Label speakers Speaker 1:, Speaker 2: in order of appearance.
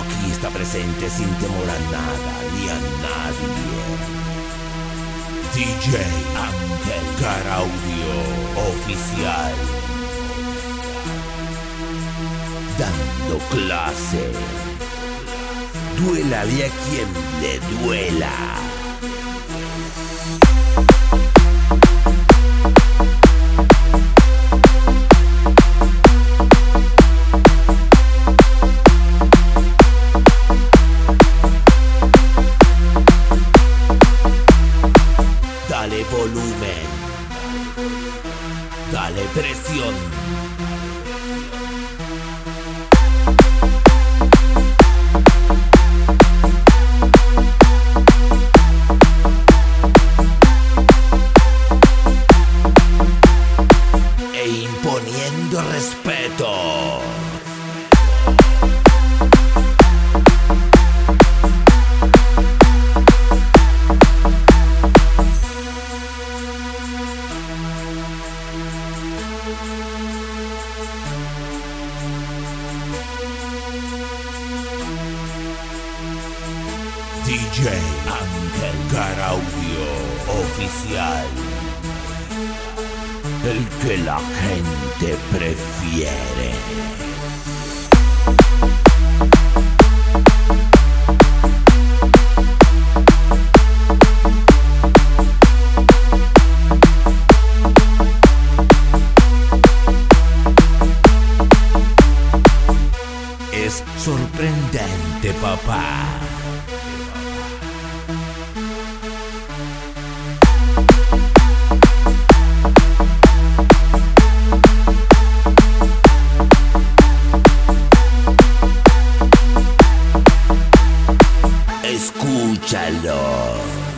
Speaker 1: Aquí está presente sin temor a nada ni a nadie. DJ Ángel Caraudio Oficial. Dando clase. Duélale a quien le duela. Volumen. Dale presión. E imponiendo respeto. DJ Ángel Caraudio Oficial. El que la gente prefiere. Es sorprendente, papá. Escúchalo.